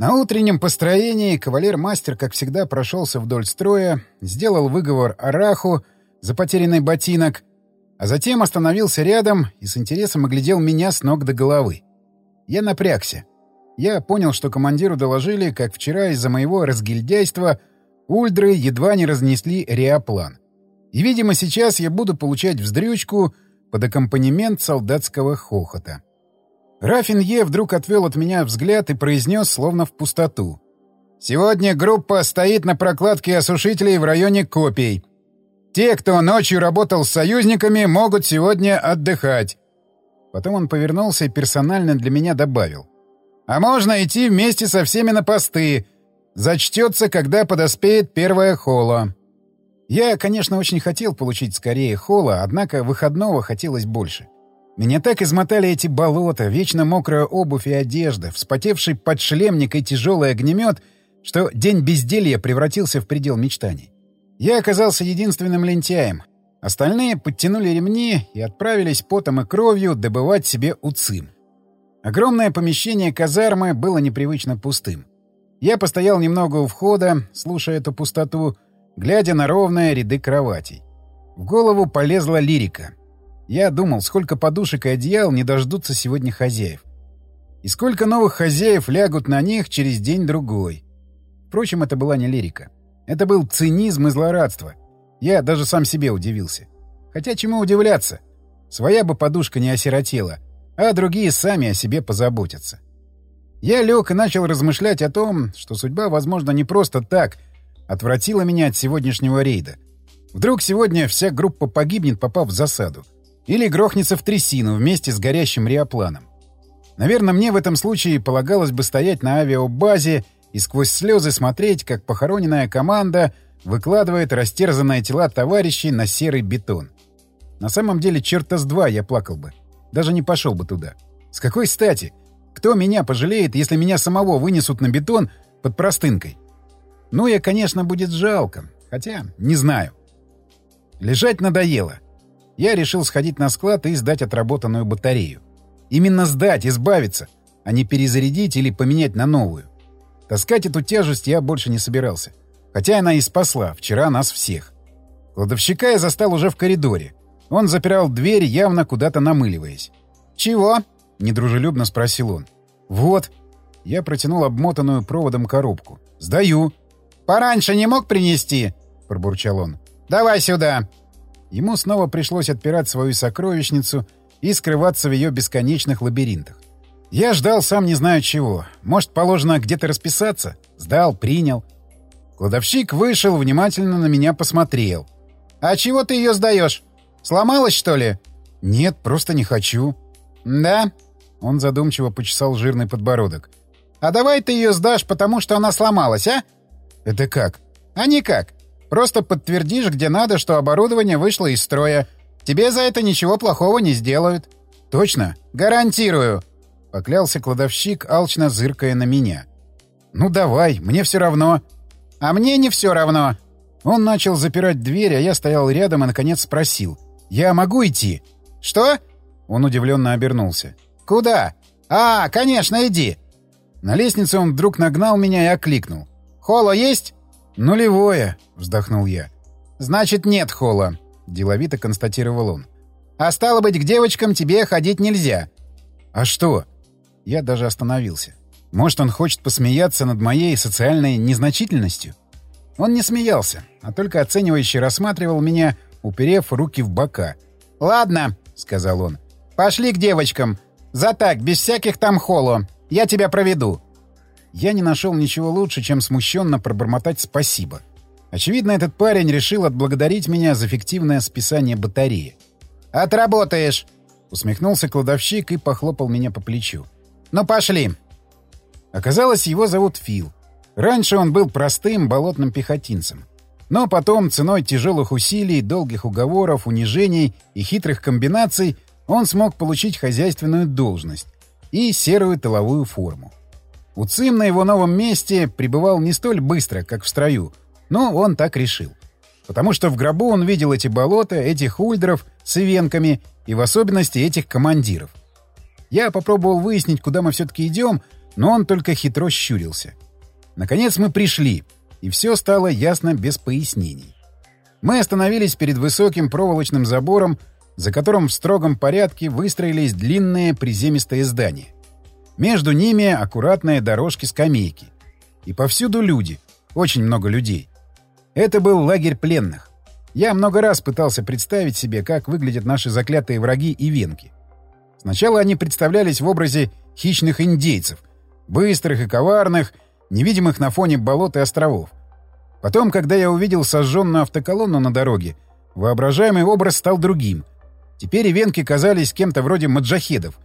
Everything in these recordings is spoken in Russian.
На утреннем построении кавалер-мастер, как всегда, прошелся вдоль строя, сделал выговор Араху за потерянный ботинок, а затем остановился рядом и с интересом оглядел меня с ног до головы. Я напрягся. Я понял, что командиру доложили, как вчера из-за моего разгильдяйства ульдры едва не разнесли реоплан. И, видимо, сейчас я буду получать вздрючку под аккомпанемент солдатского хохота. Рафин Е вдруг отвел от меня взгляд и произнес, словно в пустоту. «Сегодня группа стоит на прокладке осушителей в районе Копий. Те, кто ночью работал с союзниками, могут сегодня отдыхать. Потом он повернулся и персонально для меня добавил. «А можно идти вместе со всеми на посты. Зачтется, когда подоспеет первая хола». Я, конечно, очень хотел получить скорее хола, однако выходного хотелось больше. Меня так измотали эти болота, вечно мокрая обувь и одежда, вспотевший подшлемник и тяжелый огнемет, что день безделья превратился в предел мечтаний. Я оказался единственным лентяем, Остальные подтянули ремни и отправились потом и кровью добывать себе уцим. Огромное помещение казармы было непривычно пустым. Я постоял немного у входа, слушая эту пустоту, глядя на ровные ряды кроватей. В голову полезла лирика. Я думал, сколько подушек и одеял не дождутся сегодня хозяев. И сколько новых хозяев лягут на них через день-другой. Впрочем, это была не лирика. Это был цинизм и злорадство. Я даже сам себе удивился. Хотя чему удивляться? Своя бы подушка не осиротела, а другие сами о себе позаботятся. Я лег и начал размышлять о том, что судьба, возможно, не просто так отвратила меня от сегодняшнего рейда. Вдруг сегодня вся группа погибнет, попав в засаду. Или грохнется в трясину вместе с горящим реопланом. Наверное, мне в этом случае полагалось бы стоять на авиабазе и сквозь слезы смотреть, как похороненная команда — выкладывает растерзанные тела товарищей на серый бетон. На самом деле, черта с два я плакал бы. Даже не пошел бы туда. С какой стати? Кто меня пожалеет, если меня самого вынесут на бетон под простынкой? Ну, я, конечно, будет жалко. Хотя, не знаю. Лежать надоело. Я решил сходить на склад и сдать отработанную батарею. Именно сдать, избавиться, а не перезарядить или поменять на новую. Таскать эту тяжесть я больше не собирался. Хотя она и спасла вчера нас всех. Кладовщика я застал уже в коридоре. Он запирал дверь, явно куда-то намыливаясь. «Чего?» — недружелюбно спросил он. «Вот». Я протянул обмотанную проводом коробку. «Сдаю». «Пораньше не мог принести?» — пробурчал он. «Давай сюда». Ему снова пришлось отпирать свою сокровищницу и скрываться в ее бесконечных лабиринтах. Я ждал сам не знаю чего. Может, положено где-то расписаться? Сдал, принял. Кладовщик вышел, внимательно на меня посмотрел. «А чего ты ее сдаешь? Сломалась, что ли?» «Нет, просто не хочу». «Да?» Он задумчиво почесал жирный подбородок. «А давай ты ее сдашь, потому что она сломалась, а?» «Это как?» «А никак. Просто подтвердишь, где надо, что оборудование вышло из строя. Тебе за это ничего плохого не сделают». «Точно?» «Гарантирую!» — поклялся кладовщик, алчно зыркая на меня. «Ну давай, мне все равно». «А мне не все равно». Он начал запирать дверь, а я стоял рядом и, наконец, спросил. «Я могу идти?» «Что?» Он удивленно обернулся. «Куда?» «А, конечно, иди!» На лестнице он вдруг нагнал меня и окликнул. «Холо есть?» «Нулевое», — вздохнул я. «Значит, нет хола», — деловито констатировал он. «А стало быть, к девочкам тебе ходить нельзя». «А что?» Я даже остановился. Может, он хочет посмеяться над моей социальной незначительностью? Он не смеялся, а только оценивающе рассматривал меня, уперев руки в бока. «Ладно», — сказал он, — «пошли к девочкам. За так, без всяких там холо. Я тебя проведу». Я не нашел ничего лучше, чем смущенно пробормотать спасибо. Очевидно, этот парень решил отблагодарить меня за фиктивное списание батареи. «Отработаешь!» — усмехнулся кладовщик и похлопал меня по плечу. «Ну, пошли. Оказалось, его зовут Фил. Раньше он был простым болотным пехотинцем. Но потом, ценой тяжелых усилий, долгих уговоров, унижений и хитрых комбинаций, он смог получить хозяйственную должность и серую тыловую форму. Уцим на его новом месте пребывал не столь быстро, как в строю, но он так решил. Потому что в гробу он видел эти болота, этих ульдров с ивенками и в особенности этих командиров. Я попробовал выяснить, куда мы все-таки идем, но он только хитро щурился. Наконец мы пришли, и все стало ясно без пояснений. Мы остановились перед высоким проволочным забором, за которым в строгом порядке выстроились длинные приземистые здания. Между ними аккуратные дорожки-скамейки. И повсюду люди, очень много людей. Это был лагерь пленных. Я много раз пытался представить себе, как выглядят наши заклятые враги и венки. Сначала они представлялись в образе хищных индейцев, быстрых и коварных, невидимых на фоне болот и островов. Потом, когда я увидел сожженную автоколонну на дороге, воображаемый образ стал другим. Теперь венки казались кем-то вроде маджахедов,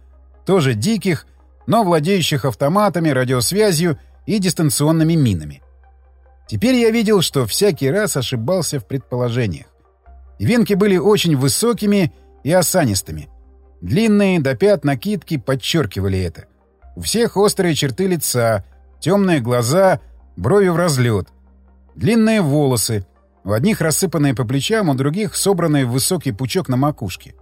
тоже диких, но владеющих автоматами, радиосвязью и дистанционными минами. Теперь я видел, что всякий раз ошибался в предположениях. Венки были очень высокими и осанистыми. Длинные до пят накидки подчеркивали это. У всех острые черты лица, темные глаза, брови в разлет. Длинные волосы, у одних рассыпанные по плечам, у других собранные в высокий пучок на макушке.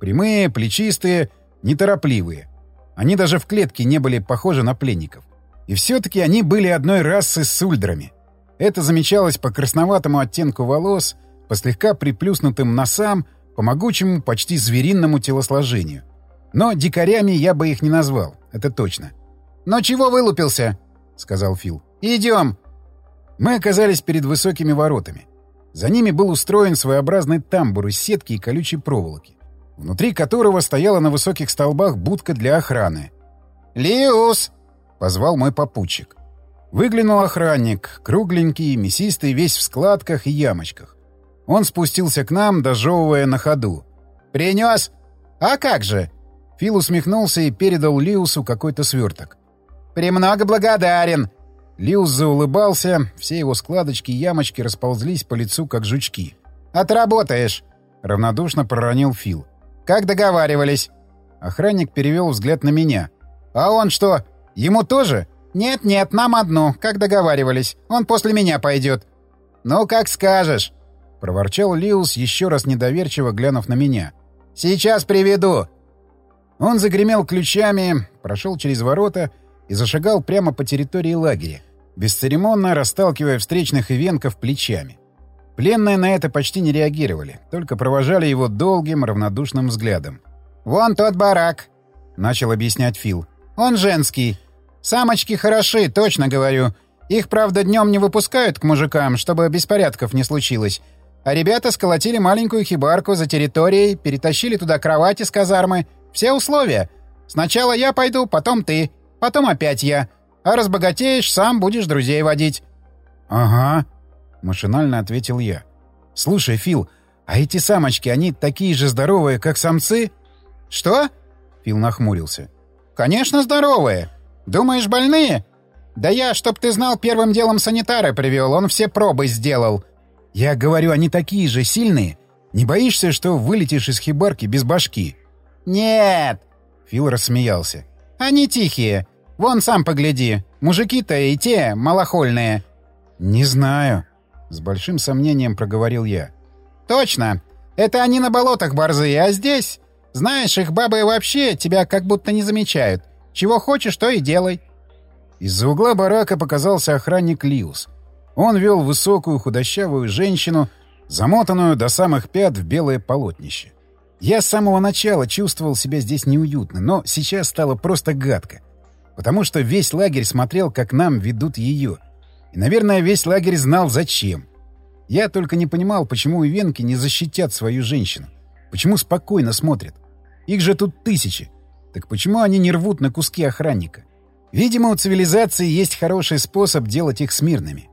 Прямые, плечистые, неторопливые. Они даже в клетке не были похожи на пленников. И все-таки они были одной расы с ульдрами. Это замечалось по красноватому оттенку волос, по слегка приплюснутым носам, по могучему, почти зверинному телосложению. Но дикарями я бы их не назвал, это точно. «Но чего вылупился?» — сказал Фил. «Идем!» Мы оказались перед высокими воротами. За ними был устроен своеобразный тамбур из сетки и колючей проволоки, внутри которого стояла на высоких столбах будка для охраны. «Лиус!» — позвал мой попутчик. Выглянул охранник, кругленький, мясистый, весь в складках и ямочках. Он спустился к нам, дожевывая на ходу. «Принес? А как же?» Фил усмехнулся и передал Лиусу какой-то сверток. «Премного благодарен!» Лиус заулыбался, все его складочки и ямочки расползлись по лицу, как жучки. «Отработаешь!» — равнодушно проронил Фил. «Как договаривались?» Охранник перевел взгляд на меня. «А он что, ему тоже?» «Нет-нет, нам одну, как договаривались. Он после меня пойдет». «Ну, как скажешь», — проворчал Лиус, еще раз недоверчиво глянув на меня. «Сейчас приведу». Он загремел ключами, прошел через ворота и зашагал прямо по территории лагеря бесцеремонно расталкивая встречных ивенков плечами. Пленные на это почти не реагировали, только провожали его долгим, равнодушным взглядом. «Вон тот барак», — начал объяснять Фил. «Он женский. Самочки хороши, точно говорю. Их, правда, днем не выпускают к мужикам, чтобы беспорядков не случилось. А ребята сколотили маленькую хибарку за территорией, перетащили туда кровати с казармы. Все условия. Сначала я пойду, потом ты, потом опять я. А разбогатеешь, сам будешь друзей водить». «Ага», — машинально ответил я. «Слушай, Фил, а эти самочки, они такие же здоровые, как самцы?» «Что?» — Фил нахмурился. «Конечно здоровые. Думаешь, больные? Да я, чтоб ты знал, первым делом санитара привел, он все пробы сделал». «Я говорю, они такие же сильные. Не боишься, что вылетишь из хибарки без башки?» «Нет!» — Фил рассмеялся. «Они тихие. Вон сам погляди. Мужики-то и те малохольные. Не знаю. С большим сомнением проговорил я. Точно. Это они на болотах борзые, а здесь... Знаешь, их бабы вообще тебя как будто не замечают. Чего хочешь, то и делай. Из-за угла барака показался охранник Лиус. Он вел высокую худощавую женщину, замотанную до самых пят в белое полотнище. Я с самого начала чувствовал себя здесь неуютно, но сейчас стало просто гадко потому что весь лагерь смотрел, как нам ведут ее. И, наверное, весь лагерь знал, зачем. Я только не понимал, почему ивенки не защитят свою женщину. Почему спокойно смотрят. Их же тут тысячи. Так почему они не рвут на куски охранника? Видимо, у цивилизации есть хороший способ делать их смирными.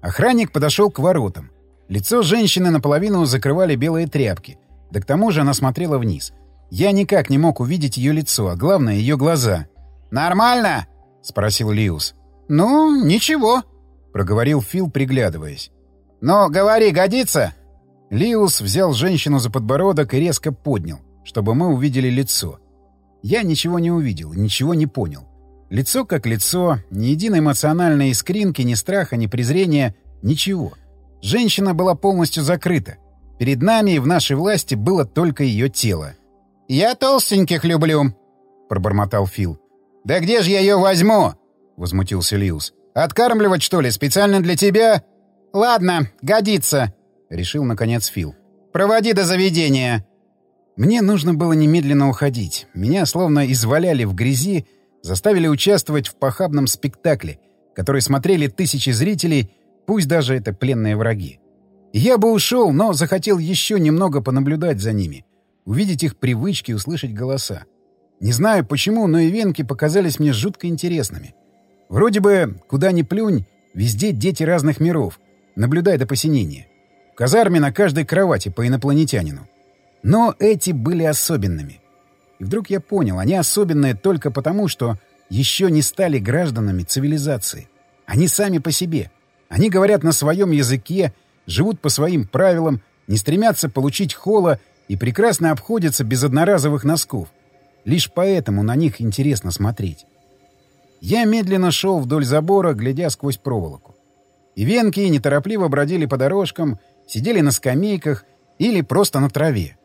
Охранник подошел к воротам. Лицо женщины наполовину закрывали белые тряпки. Да к тому же она смотрела вниз. Я никак не мог увидеть ее лицо, а главное — ее глаза. «Нормально?» — спросил Лиус. «Ну, ничего», — проговорил Фил, приглядываясь. «Ну, говори, годится?» Лиус взял женщину за подбородок и резко поднял, чтобы мы увидели лицо. Я ничего не увидел, ничего не понял. Лицо как лицо, ни единой эмоциональной искринки, ни страха, ни презрения, ничего. Женщина была полностью закрыта. Перед нами и в нашей власти было только ее тело. «Я толстеньких люблю», — пробормотал Фил. «Да где же я ее возьму?» — возмутился Лиус. «Откармливать, что ли, специально для тебя?» «Ладно, годится», — решил, наконец, Фил. «Проводи до заведения». Мне нужно было немедленно уходить. Меня словно изваляли в грязи, заставили участвовать в похабном спектакле, который смотрели тысячи зрителей, пусть даже это пленные враги. Я бы ушел, но захотел еще немного понаблюдать за ними, увидеть их привычки, услышать голоса. Не знаю почему, но и венки показались мне жутко интересными. Вроде бы, куда ни плюнь, везде дети разных миров, наблюдай до посинения. В казарме на каждой кровати по инопланетянину. Но эти были особенными. И вдруг я понял, они особенные только потому, что еще не стали гражданами цивилизации. Они сами по себе. Они говорят на своем языке, живут по своим правилам, не стремятся получить хола и прекрасно обходятся без одноразовых носков. Лишь поэтому на них интересно смотреть. Я медленно шел вдоль забора, глядя сквозь проволоку. И венки неторопливо бродили по дорожкам, сидели на скамейках или просто на траве.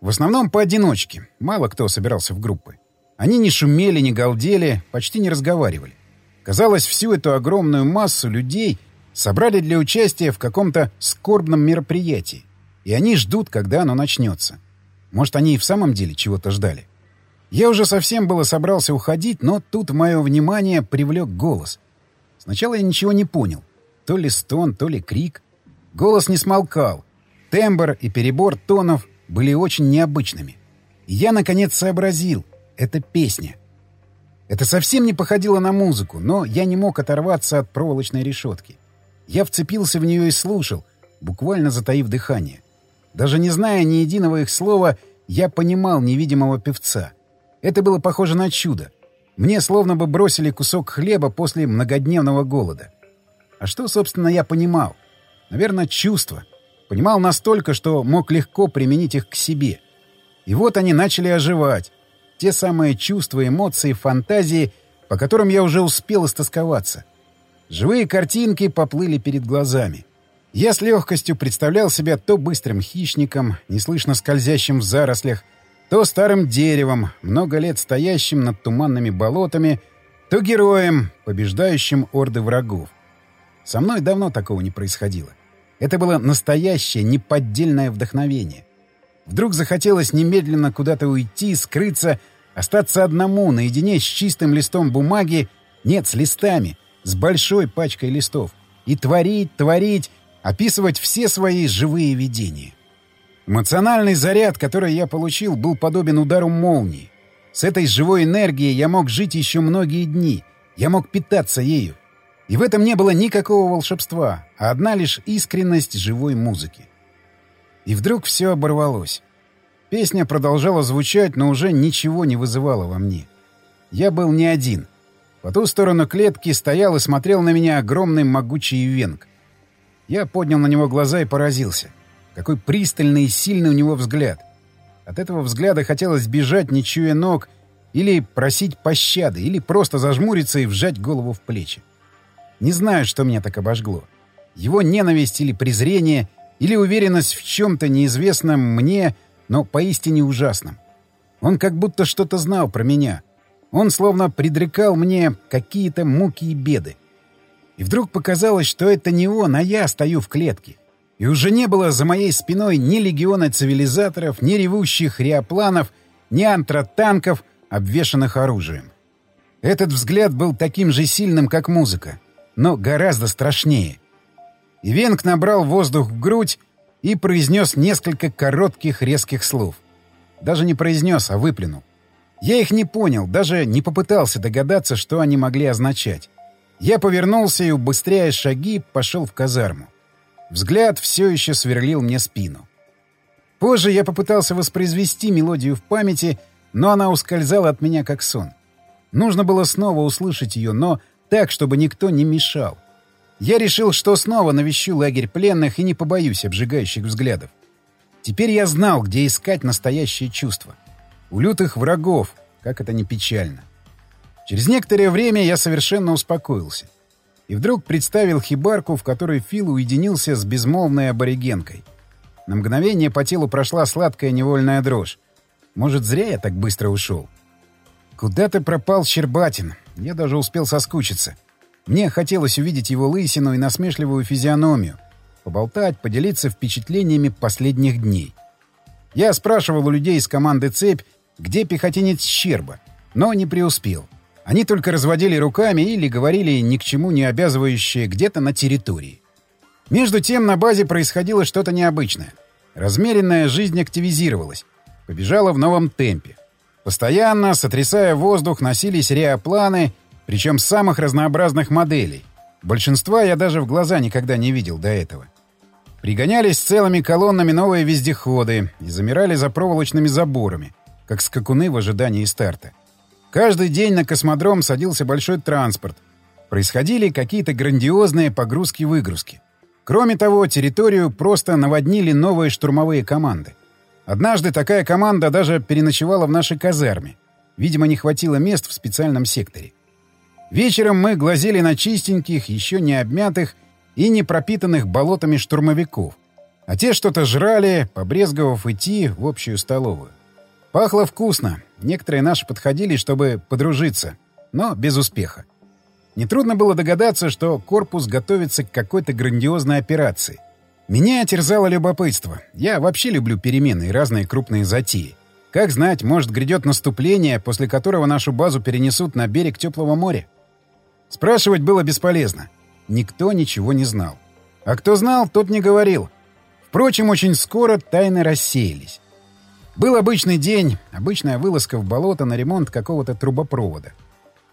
В основном поодиночке, мало кто собирался в группы. Они не шумели, не галдели, почти не разговаривали. Казалось, всю эту огромную массу людей собрали для участия в каком-то скорбном мероприятии, и они ждут, когда оно начнется. Может, они и в самом деле чего-то ждали. Я уже совсем было собрался уходить, но тут мое внимание привлек голос. Сначала я ничего не понял. То ли стон, то ли крик. Голос не смолкал. Тембр и перебор тонов были очень необычными. Я, наконец, сообразил — это песня. Это совсем не походило на музыку, но я не мог оторваться от проволочной решетки. Я вцепился в нее и слушал, буквально затаив дыхание. Даже не зная ни единого их слова, я понимал невидимого певца. Это было похоже на чудо. Мне словно бы бросили кусок хлеба после многодневного голода. А что, собственно, я понимал? Наверное, чувства. Понимал настолько, что мог легко применить их к себе. И вот они начали оживать. Те самые чувства, эмоции, фантазии, по которым я уже успел истосковаться. Живые картинки поплыли перед глазами. Я с легкостью представлял себя то быстрым хищником, неслышно скользящим в зарослях, то старым деревом, много лет стоящим над туманными болотами, то героем, побеждающим орды врагов. Со мной давно такого не происходило. Это было настоящее, неподдельное вдохновение. Вдруг захотелось немедленно куда-то уйти, скрыться, остаться одному, наедине с чистым листом бумаги, нет, с листами, с большой пачкой листов, и творить, творить, описывать все свои живые видения. Эмоциональный заряд, который я получил, был подобен удару молнии. С этой живой энергией я мог жить еще многие дни, я мог питаться ею. И в этом не было никакого волшебства, а одна лишь искренность живой музыки. И вдруг все оборвалось. Песня продолжала звучать, но уже ничего не вызывало во мне. Я был не один. По ту сторону клетки стоял и смотрел на меня огромный могучий венг. Я поднял на него глаза и поразился. Какой пристальный и сильный у него взгляд. От этого взгляда хотелось бежать, не чуя ног, или просить пощады, или просто зажмуриться и вжать голову в плечи. Не знаю, что меня так обожгло. Его ненависть или презрение, или уверенность в чем-то неизвестном мне, но поистине ужасном. Он как будто что-то знал про меня — он словно предрекал мне какие-то муки и беды. И вдруг показалось, что это не он, а я стою в клетке. И уже не было за моей спиной ни легиона цивилизаторов, ни ревущих реопланов, ни антротанков, обвешанных оружием. Этот взгляд был таким же сильным, как музыка, но гораздо страшнее. И набрал воздух в грудь и произнес несколько коротких резких слов. Даже не произнес, а выплюнул. Я их не понял, даже не попытался догадаться, что они могли означать. Я повернулся и, убыстряя шаги, пошел в казарму. Взгляд все еще сверлил мне спину. Позже я попытался воспроизвести мелодию в памяти, но она ускользала от меня как сон. Нужно было снова услышать ее, но так, чтобы никто не мешал. Я решил, что снова навещу лагерь пленных и не побоюсь обжигающих взглядов. Теперь я знал, где искать настоящее чувство. У лютых врагов, как это не печально. Через некоторое время я совершенно успокоился. И вдруг представил хибарку, в которой Фил уединился с безмолвной аборигенкой. На мгновение по телу прошла сладкая невольная дрожь. Может, зря я так быстро ушел? Куда ты пропал, Щербатин? Я даже успел соскучиться. Мне хотелось увидеть его лысину и насмешливую физиономию, поболтать, поделиться впечатлениями последних дней. Я спрашивал у людей из команды «Цепь», где пехотинец Щерба, но не преуспел. Они только разводили руками или говорили ни к чему не обязывающее где-то на территории. Между тем на базе происходило что-то необычное. Размеренная жизнь активизировалась, побежала в новом темпе. Постоянно, сотрясая воздух, носились реопланы, причем самых разнообразных моделей. Большинства я даже в глаза никогда не видел до этого. Пригонялись целыми колоннами новые вездеходы и замирали за проволочными заборами, как скакуны в ожидании старта. Каждый день на космодром садился большой транспорт. Происходили какие-то грандиозные погрузки-выгрузки. Кроме того, территорию просто наводнили новые штурмовые команды. Однажды такая команда даже переночевала в нашей казарме. Видимо, не хватило мест в специальном секторе. Вечером мы глазели на чистеньких, еще не обмятых и не пропитанных болотами штурмовиков. А те что-то жрали, побрезговав идти в общую столовую. Пахло вкусно. Некоторые наши подходили, чтобы подружиться, но без успеха. Нетрудно было догадаться, что корпус готовится к какой-то грандиозной операции. Меня терзало любопытство. Я вообще люблю перемены и разные крупные затеи. Как знать, может, грядет наступление, после которого нашу базу перенесут на берег теплого моря? Спрашивать было бесполезно. Никто ничего не знал. А кто знал, тот не говорил. Впрочем, очень скоро тайны рассеялись. Был обычный день, обычная вылазка в болото на ремонт какого-то трубопровода.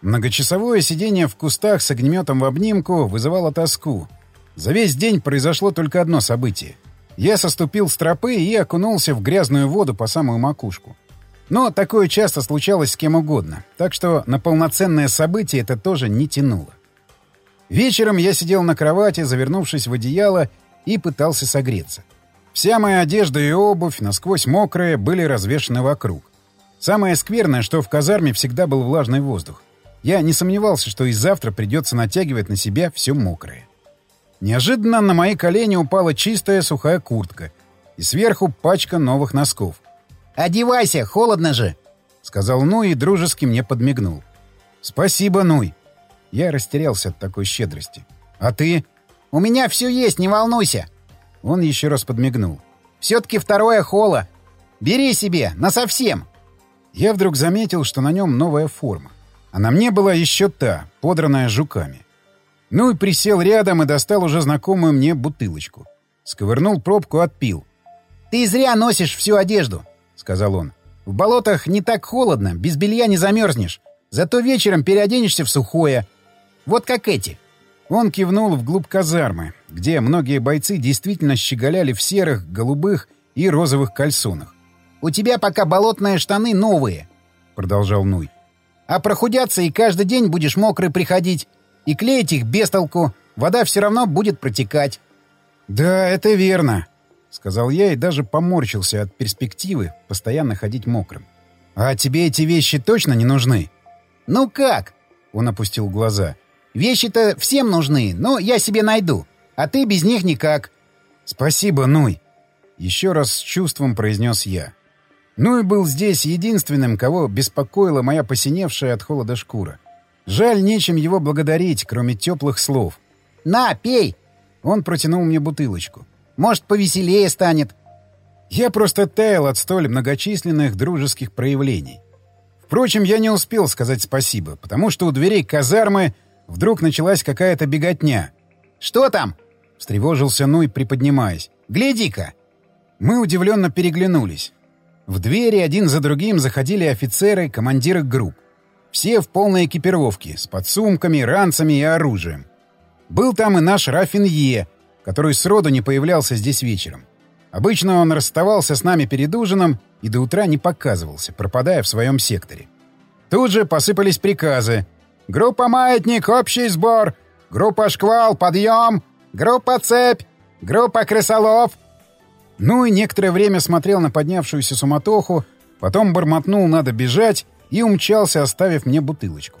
Многочасовое сидение в кустах с огнеметом в обнимку вызывало тоску, за весь день произошло только одно событие. Я соступил с тропы и окунулся в грязную воду по самую макушку. Но такое часто случалось с кем угодно, так что на полноценное событие это тоже не тянуло. Вечером я сидел на кровати, завернувшись в одеяло, и пытался согреться. Вся моя одежда и обувь, насквозь мокрая, были развешаны вокруг. Самое скверное, что в казарме всегда был влажный воздух. Я не сомневался, что и завтра придется натягивать на себя все мокрое. Неожиданно на мои колени упала чистая сухая куртка и сверху пачка новых носков. «Одевайся, холодно же!» — сказал Нуй и дружески мне подмигнул. «Спасибо, Нуй!» Я растерялся от такой щедрости. «А ты?» «У меня все есть, не волнуйся!» Он еще раз подмигнул. «Все-таки второе холо! Бери себе, насовсем!» Я вдруг заметил, что на нем новая форма. А на мне была еще та, подранная жуками. Ну и присел рядом и достал уже знакомую мне бутылочку. Сковырнул пробку, отпил. «Ты зря носишь всю одежду», — сказал он. «В болотах не так холодно, без белья не замерзнешь. Зато вечером переоденешься в сухое. Вот как эти». Он кивнул вглубь казармы, где многие бойцы действительно щеголяли в серых, голубых и розовых кальсонах. «У тебя пока болотные штаны новые», — продолжал Нуй. «А прохудятся, и каждый день будешь мокрый приходить. И клеить их без толку. Вода все равно будет протекать. «Да, это верно», — сказал я и даже поморщился от перспективы постоянно ходить мокрым. «А тебе эти вещи точно не нужны?» «Ну как?» — он опустил глаза. «Вещи-то всем нужны, но я себе найду. А ты без них никак». «Спасибо, Нуй», — еще раз с чувством произнес я. Нуй был здесь единственным, кого беспокоила моя посиневшая от холода шкура. Жаль, нечем его благодарить, кроме теплых слов. «На, пей!» Он протянул мне бутылочку. «Может, повеселее станет?» Я просто таял от столь многочисленных дружеских проявлений. Впрочем, я не успел сказать спасибо, потому что у дверей казармы вдруг началась какая-то беготня. «Что там?» — встревожился Нуй, приподнимаясь. «Гляди-ка!» Мы удивленно переглянулись. В двери один за другим заходили офицеры, командиры групп. Все в полной экипировке, с подсумками, ранцами и оружием. Был там и наш Рафин Е, который сроду не появлялся здесь вечером. Обычно он расставался с нами перед ужином и до утра не показывался, пропадая в своем секторе. Тут же посыпались приказы. «Группа «Маятник», общий сбор! Группа «Шквал», подъем! Группа «Цепь», группа «Крысолов». Ну и некоторое время смотрел на поднявшуюся суматоху, потом бормотнул «надо бежать» и умчался, оставив мне бутылочку.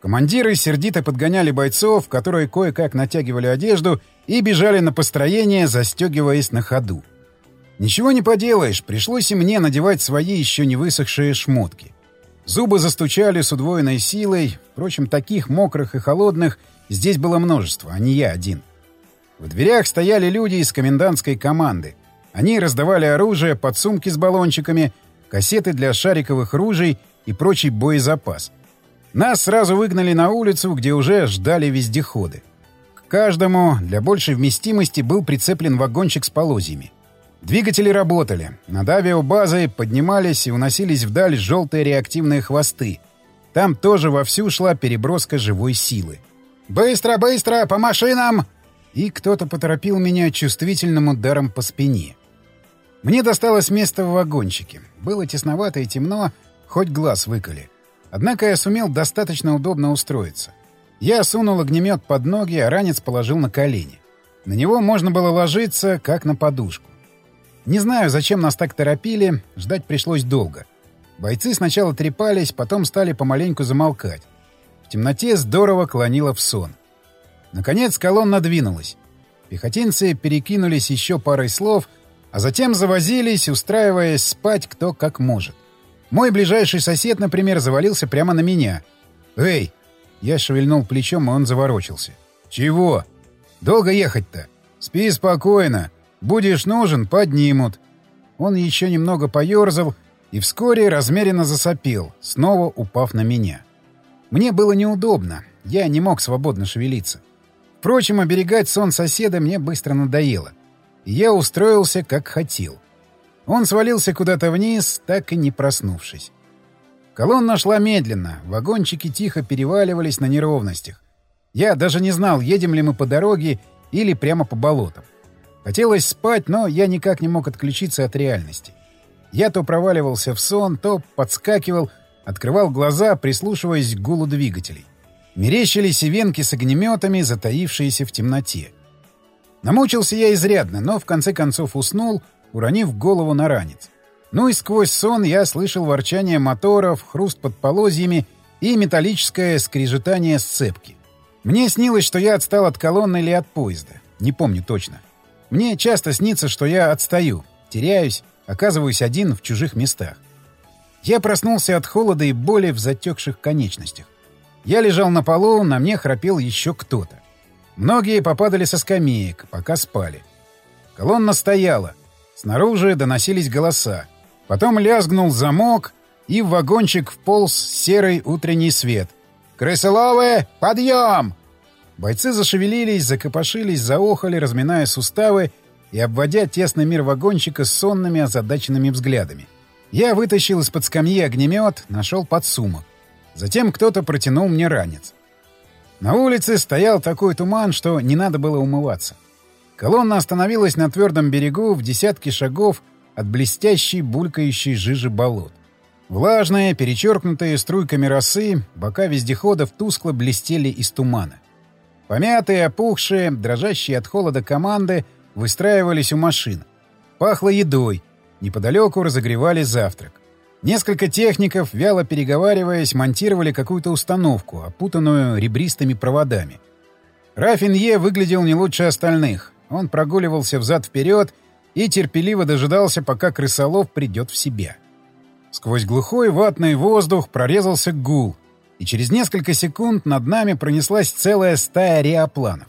Командиры сердито подгоняли бойцов, которые кое-как натягивали одежду и бежали на построение, застегиваясь на ходу. Ничего не поделаешь, пришлось и мне надевать свои еще не высохшие шмотки. Зубы застучали с удвоенной силой. Впрочем, таких мокрых и холодных здесь было множество, а не я один. В дверях стояли люди из комендантской команды. Они раздавали оружие, подсумки с баллончиками, кассеты для шариковых ружей и прочий боезапас. Нас сразу выгнали на улицу, где уже ждали вездеходы. К каждому для большей вместимости был прицеплен вагончик с полозьями. Двигатели работали. Над авиабазой поднимались и уносились вдаль желтые реактивные хвосты. Там тоже вовсю шла переброска живой силы. «Быстро, быстро! По машинам!» И кто-то поторопил меня чувствительным ударом по спине. Мне досталось место в вагончике. Было тесновато и темно, хоть глаз выколи. Однако я сумел достаточно удобно устроиться. Я сунул огнемет под ноги, а ранец положил на колени. На него можно было ложиться, как на подушку. Не знаю, зачем нас так торопили, ждать пришлось долго. Бойцы сначала трепались, потом стали помаленьку замолкать. В темноте здорово клонило в сон. Наконец колонна двинулась. Пехотинцы перекинулись еще парой слов, а затем завозились, устраиваясь спать кто как может. Мой ближайший сосед, например, завалился прямо на меня. «Эй!» Я шевельнул плечом, и он заворочился. «Чего? Долго ехать-то? Спи спокойно. Будешь нужен — поднимут». Он еще немного поерзал и вскоре размеренно засопел, снова упав на меня. Мне было неудобно, я не мог свободно шевелиться. Впрочем, оберегать сон соседа мне быстро надоело. Я устроился, как хотел. Он свалился куда-то вниз, так и не проснувшись. Колонна шла медленно, вагончики тихо переваливались на неровностях. Я даже не знал, едем ли мы по дороге или прямо по болотам. Хотелось спать, но я никак не мог отключиться от реальности. Я то проваливался в сон, то подскакивал, открывал глаза, прислушиваясь к гулу двигателей. Мерещились и венки с огнеметами, затаившиеся в темноте. Намучился я изрядно, но в конце концов уснул, уронив голову на ранец. Ну и сквозь сон я слышал ворчание моторов, хруст под полозьями и металлическое скрежетание сцепки. Мне снилось, что я отстал от колонны или от поезда. Не помню точно. Мне часто снится, что я отстаю, теряюсь, оказываюсь один в чужих местах. Я проснулся от холода и боли в затекших конечностях. Я лежал на полу, на мне храпел еще кто-то. Многие попадали со скамеек, пока спали. Колонна стояла. Снаружи доносились голоса. Потом лязгнул замок, и в вагончик вполз серый утренний свет. «Крысоловы, подъем!» Бойцы зашевелились, закопошились, заохали, разминая суставы и обводя тесный мир вагончика с сонными озадаченными взглядами. Я вытащил из-под скамьи огнемет, нашел подсумок. Затем кто-то протянул мне ранец. На улице стоял такой туман, что не надо было умываться. Колонна остановилась на твердом берегу в десятке шагов от блестящей, булькающей жижи болот. Влажные, перечеркнутые струйками росы, бока вездеходов тускло блестели из тумана. Помятые, опухшие, дрожащие от холода команды выстраивались у машин. Пахло едой. Неподалеку разогревали завтрак. Несколько техников, вяло переговариваясь, монтировали какую-то установку, опутанную ребристыми проводами. Рафин Е выглядел не лучше остальных. Он прогуливался взад-вперед и терпеливо дожидался, пока крысолов придет в себя. Сквозь глухой ватный воздух прорезался гул, и через несколько секунд над нами пронеслась целая стая реопланов.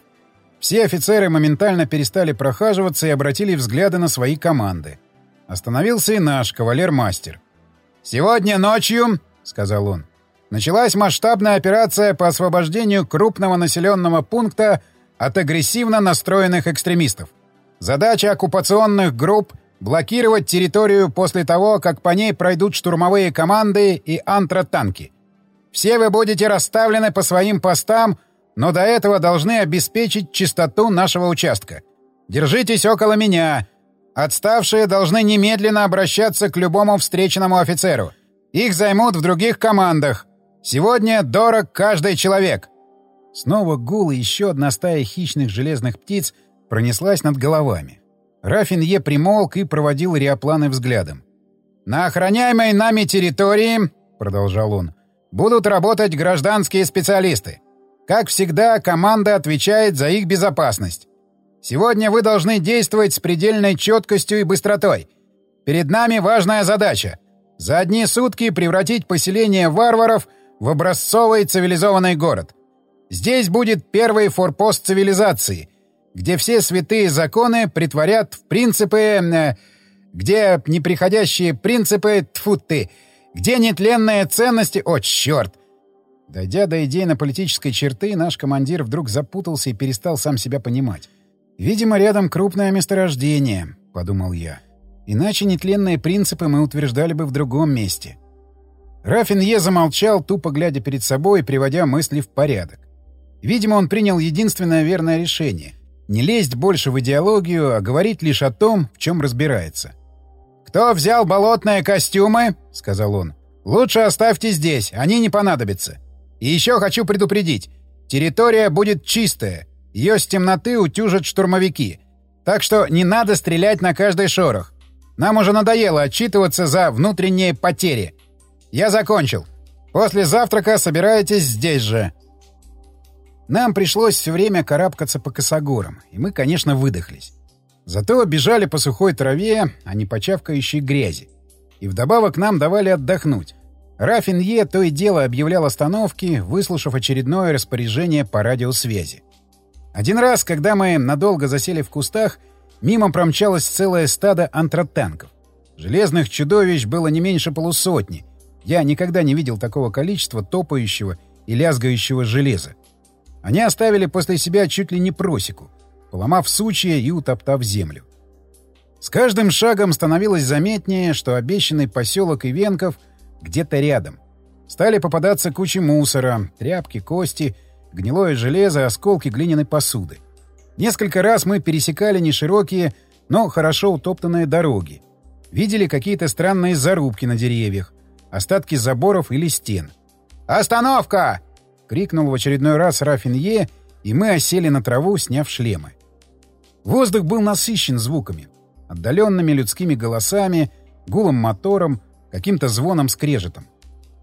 Все офицеры моментально перестали прохаживаться и обратили взгляды на свои команды. Остановился и наш кавалер-мастер. «Сегодня ночью, — сказал он, — началась масштабная операция по освобождению крупного населенного пункта от агрессивно настроенных экстремистов. Задача оккупационных групп — блокировать территорию после того, как по ней пройдут штурмовые команды и антротанки — все вы будете расставлены по своим постам, но до этого должны обеспечить чистоту нашего участка. Держитесь около меня. Отставшие должны немедленно обращаться к любому встреченному офицеру. Их займут в других командах. Сегодня дорог каждый человек». Снова гул и еще одна стая хищных железных птиц пронеслась над головами. Рафин Е примолк и проводил реопланы взглядом. «На охраняемой нами территории, — продолжал он, будут работать гражданские специалисты. Как всегда, команда отвечает за их безопасность. Сегодня вы должны действовать с предельной четкостью и быстротой. Перед нами важная задача За одни сутки превратить поселение варваров в образцовый цивилизованный город. Здесь будет первый форпост цивилизации, где все святые законы притворят в принципы... Э, где неприходящие принципы... Тьфу ты! Где нетленные ценности... О, черт! Дойдя до идейно-политической черты, наш командир вдруг запутался и перестал сам себя понимать. «Видимо, рядом крупное месторождение», — подумал я. «Иначе нетленные принципы мы утверждали бы в другом месте». Рафинье замолчал, тупо глядя перед собой и приводя мысли в порядок. Видимо, он принял единственное верное решение — не лезть больше в идеологию, а говорить лишь о том, в чем разбирается. «Кто взял болотные костюмы?» — сказал он. «Лучше оставьте здесь, они не понадобятся. И еще хочу предупредить. Территория будет чистая. Ее с темноты утюжат штурмовики. Так что не надо стрелять на каждый шорох. Нам уже надоело отчитываться за внутренние потери. Я закончил. После завтрака собирайтесь здесь же. Нам пришлось все время карабкаться по косогорам, и мы, конечно, выдохлись. Зато бежали по сухой траве, а не по чавкающей грязи. И вдобавок нам давали отдохнуть. Рафинье то и дело объявлял остановки, выслушав очередное распоряжение по радиосвязи. Один раз, когда мы надолго засели в кустах, мимо промчалось целое стадо антротанков. Железных чудовищ было не меньше полусотни. Я никогда не видел такого количества топающего и лязгающего железа. Они оставили после себя чуть ли не просеку, поломав сучья и утоптав землю. С каждым шагом становилось заметнее, что обещанный поселок Ивенков где-то рядом. Стали попадаться кучи мусора, тряпки, кости — гнилое железо, осколки глиняной посуды. Несколько раз мы пересекали неширокие, но хорошо утоптанные дороги. Видели какие-то странные зарубки на деревьях, остатки заборов или стен. «Остановка!» — крикнул в очередной раз Рафинье, и мы осели на траву, сняв шлемы. Воздух был насыщен звуками, отдаленными людскими голосами, гулом мотором, каким-то звоном-скрежетом.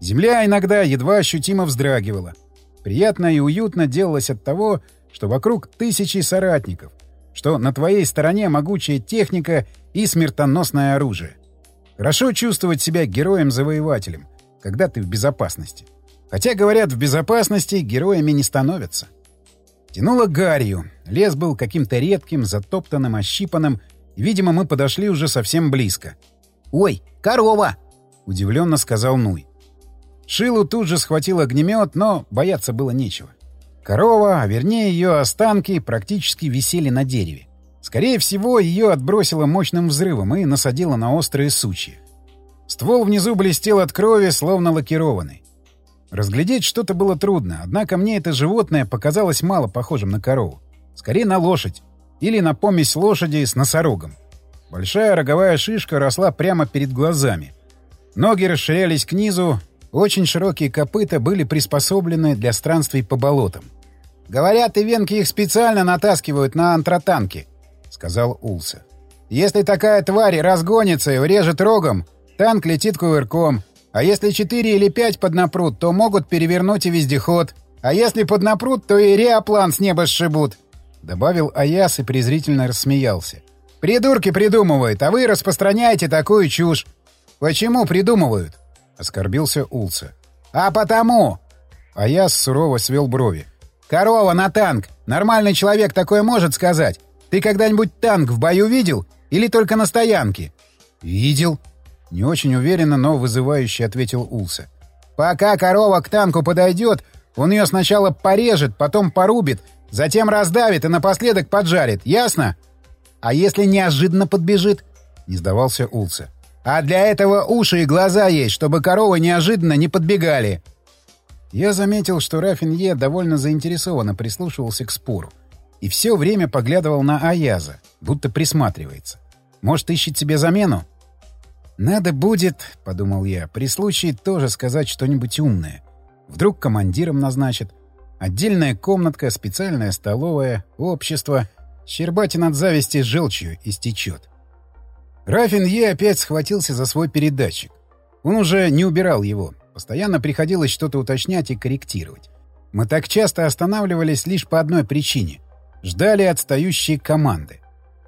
Земля иногда едва ощутимо вздрагивала — Приятно и уютно делалось от того, что вокруг тысячи соратников, что на твоей стороне могучая техника и смертоносное оружие. Хорошо чувствовать себя героем-завоевателем, когда ты в безопасности. Хотя, говорят, в безопасности героями не становятся. Тянуло гарью. Лес был каким-то редким, затоптанным, ощипанным. Видимо, мы подошли уже совсем близко. «Ой, корова!» — удивленно сказал Нуй. Шилу тут же схватил огнемет, но бояться было нечего. Корова, а вернее ее останки, практически висели на дереве. Скорее всего, ее отбросило мощным взрывом и насадило на острые сучья. Ствол внизу блестел от крови, словно лакированный. Разглядеть что-то было трудно, однако мне это животное показалось мало похожим на корову. Скорее на лошадь. Или на помесь лошади с носорогом. Большая роговая шишка росла прямо перед глазами. Ноги расширялись к низу, очень широкие копыта были приспособлены для странствий по болотам. «Говорят, и венки их специально натаскивают на антротанки», — сказал Улса. «Если такая тварь разгонится и врежет рогом, танк летит кувырком, а если четыре или пять поднапрут, то могут перевернуть и вездеход, а если поднапрут, то и реоплан с неба сшибут», — добавил Аяс и презрительно рассмеялся. «Придурки придумывают, а вы распространяете такую чушь. Почему придумывают? — оскорбился Улца. «А потому!» А я сурово свел брови. «Корова на танк! Нормальный человек такое может сказать! Ты когда-нибудь танк в бою видел? Или только на стоянке?» «Видел». Не очень уверенно, но вызывающе ответил Улса. «Пока корова к танку подойдет, он ее сначала порежет, потом порубит, затем раздавит и напоследок поджарит, ясно? А если неожиданно подбежит?» — не сдавался Улса. А для этого уши и глаза есть, чтобы коровы неожиданно не подбегали. Я заметил, что Рафинье довольно заинтересованно прислушивался к спору. И все время поглядывал на Аяза, будто присматривается. Может, ищет себе замену? «Надо будет, — подумал я, — при случае тоже сказать что-нибудь умное. Вдруг командиром назначат. Отдельная комнатка, специальная столовая, общество. Щербатин от зависти желчью истечет. Рафин Е опять схватился за свой передатчик. Он уже не убирал его. Постоянно приходилось что-то уточнять и корректировать. Мы так часто останавливались лишь по одной причине. Ждали отстающие команды.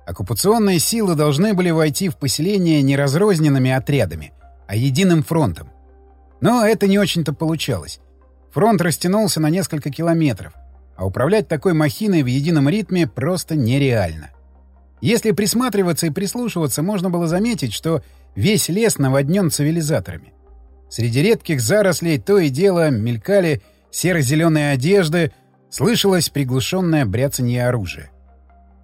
Оккупационные силы должны были войти в поселение не разрозненными отрядами, а единым фронтом. Но это не очень-то получалось. Фронт растянулся на несколько километров, а управлять такой махиной в едином ритме просто нереально. Если присматриваться и прислушиваться, можно было заметить, что весь лес наводнен цивилизаторами. Среди редких зарослей то и дело мелькали серо-зеленые одежды, слышалось приглушенное бряцанье оружия.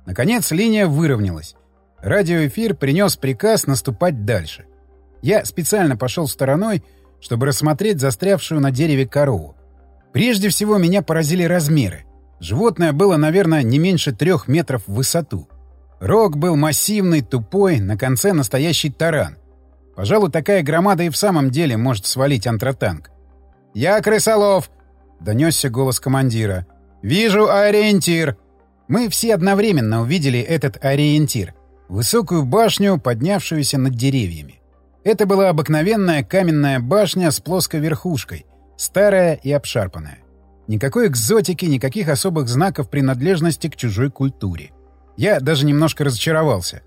Наконец линия выровнялась. Радиоэфир принес приказ наступать дальше. Я специально пошел стороной, чтобы рассмотреть застрявшую на дереве корову. Прежде всего меня поразили размеры. Животное было, наверное, не меньше трех метров в высоту. Рог был массивный, тупой, на конце настоящий таран. Пожалуй, такая громада и в самом деле может свалить антротанк. «Я крысолов!» — донесся голос командира. «Вижу ориентир!» Мы все одновременно увидели этот ориентир — высокую башню, поднявшуюся над деревьями. Это была обыкновенная каменная башня с плоской верхушкой, старая и обшарпанная. Никакой экзотики, никаких особых знаков принадлежности к чужой культуре. Я даже немножко разочаровался.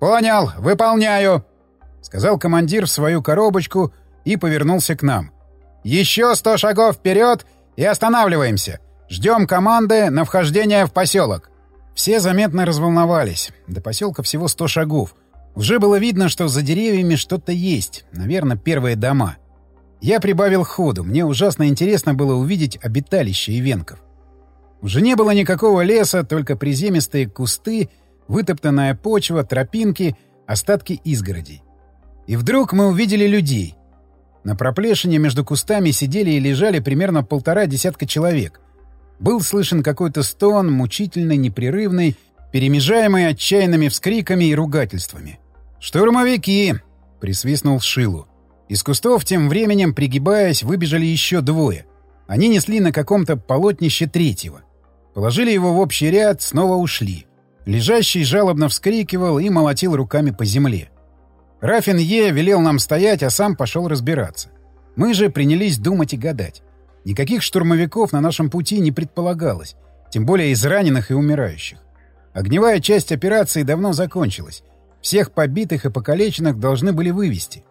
«Понял, выполняю!» — сказал командир в свою коробочку и повернулся к нам. «Еще сто шагов вперед и останавливаемся. Ждем команды на вхождение в поселок». Все заметно разволновались. До поселка всего сто шагов. Уже было видно, что за деревьями что-то есть. Наверное, первые дома. Я прибавил ходу. Мне ужасно интересно было увидеть обиталище ивенков. Уже не было никакого леса, только приземистые кусты, вытоптанная почва, тропинки, остатки изгородей. И вдруг мы увидели людей. На проплешине между кустами сидели и лежали примерно полтора десятка человек. Был слышен какой-то стон, мучительный, непрерывный, перемежаемый отчаянными вскриками и ругательствами. «Штурмовики!» — присвистнул Шилу. Из кустов тем временем, пригибаясь, выбежали еще двое. Они несли на каком-то полотнище третьего. Положили его в общий ряд, снова ушли. Лежащий жалобно вскрикивал и молотил руками по земле. Рафин Е велел нам стоять, а сам пошел разбираться. Мы же принялись думать и гадать. Никаких штурмовиков на нашем пути не предполагалось, тем более из раненых и умирающих. Огневая часть операции давно закончилась. Всех побитых и покалеченных должны были вывести.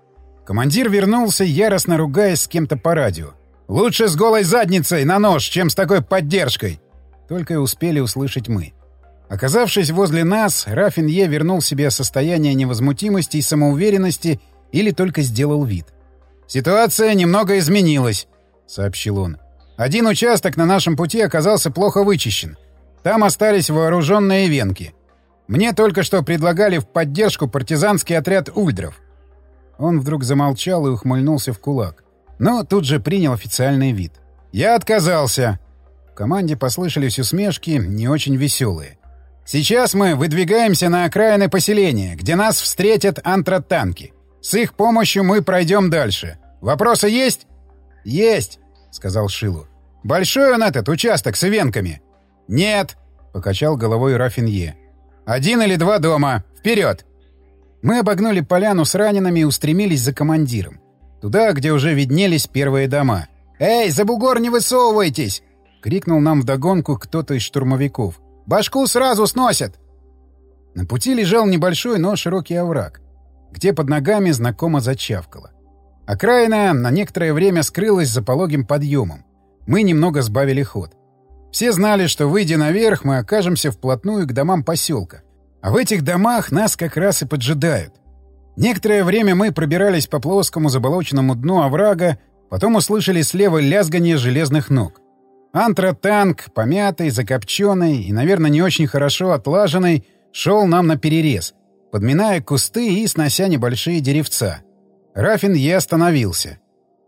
Командир вернулся, яростно ругаясь с кем-то по радио. «Лучше с голой задницей на нож, чем с такой поддержкой!» Только и успели услышать мы. Оказавшись возле нас, Рафин вернул себе состояние невозмутимости и самоуверенности или только сделал вид. «Ситуация немного изменилась», — сообщил он. «Один участок на нашем пути оказался плохо вычищен. Там остались вооруженные венки. Мне только что предлагали в поддержку партизанский отряд ульдров». Он вдруг замолчал и ухмыльнулся в кулак. Но тут же принял официальный вид. «Я отказался. В команде послышались усмешки, не очень веселые. «Сейчас мы выдвигаемся на окраины поселения, где нас встретят антротанки. С их помощью мы пройдем дальше. Вопросы есть?» «Есть», — сказал Шилу. «Большой он этот участок с ивенками?» «Нет», — покачал головой Рафинье. «Один или два дома. Вперед!» Мы обогнули поляну с ранеными и устремились за командиром. Туда, где уже виднелись первые дома. «Эй, за бугор не высовывайтесь!» — крикнул нам вдогонку кто-то из штурмовиков. «Башку сразу сносят!» На пути лежал небольшой, но широкий овраг, где под ногами знакомо зачавкало. Окраина на некоторое время скрылась за пологим подъемом. Мы немного сбавили ход. Все знали, что, выйдя наверх, мы окажемся вплотную к домам поселка. А в этих домах нас как раз и поджидают. Некоторое время мы пробирались по плоскому заболоченному дну оврага, потом услышали слева лязгание железных ног. Антротанк, помятый, закопченный и, наверное, не очень хорошо отлаженный, шел нам на перерез, подминая кусты и снося небольшие деревца. Рафин Е остановился.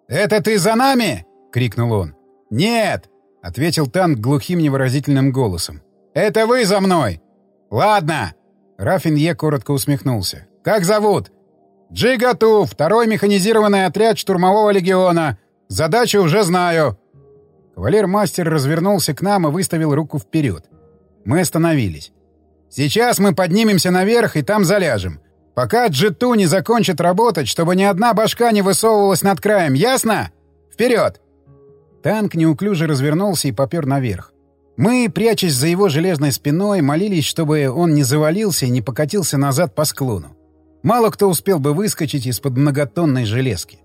«Это ты за нами?» — крикнул он. «Нет!» — ответил танк глухим невыразительным голосом. «Это вы за мной!» «Ладно!» — Рафин Е коротко усмехнулся. «Как зовут?» «Джигату, второй механизированный отряд штурмового легиона. Задачу уже знаю. Кавалер-мастер развернулся к нам и выставил руку вперед. Мы остановились. «Сейчас мы поднимемся наверх и там заляжем. Пока джету не закончит работать, чтобы ни одна башка не высовывалась над краем, ясно? Вперед!» Танк неуклюже развернулся и попер наверх. Мы, прячась за его железной спиной, молились, чтобы он не завалился и не покатился назад по склону. Мало кто успел бы выскочить из-под многотонной железки.